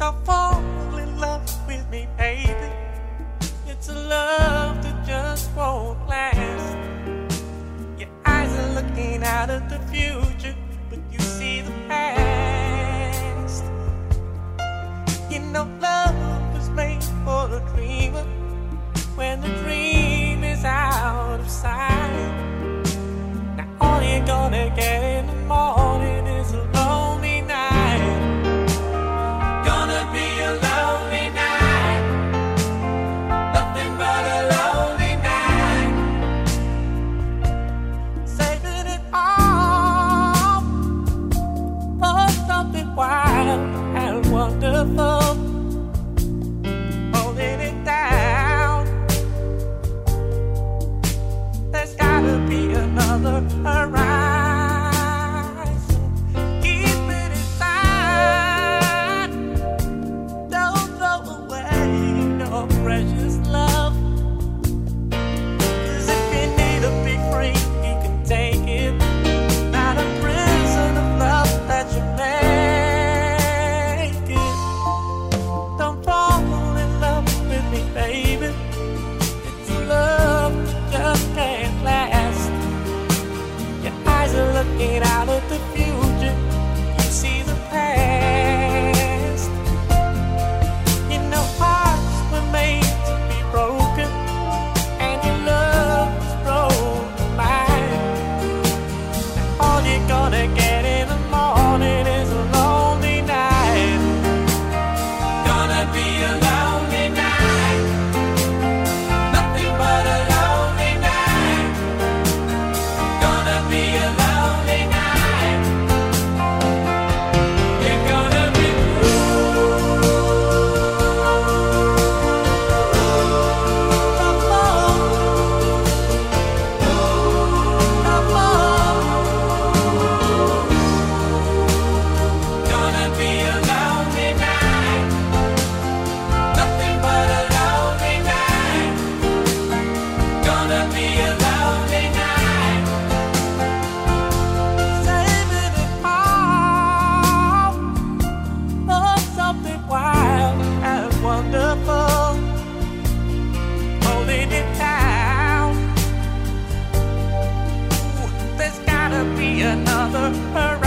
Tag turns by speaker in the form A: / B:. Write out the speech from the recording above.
A: tá fora. her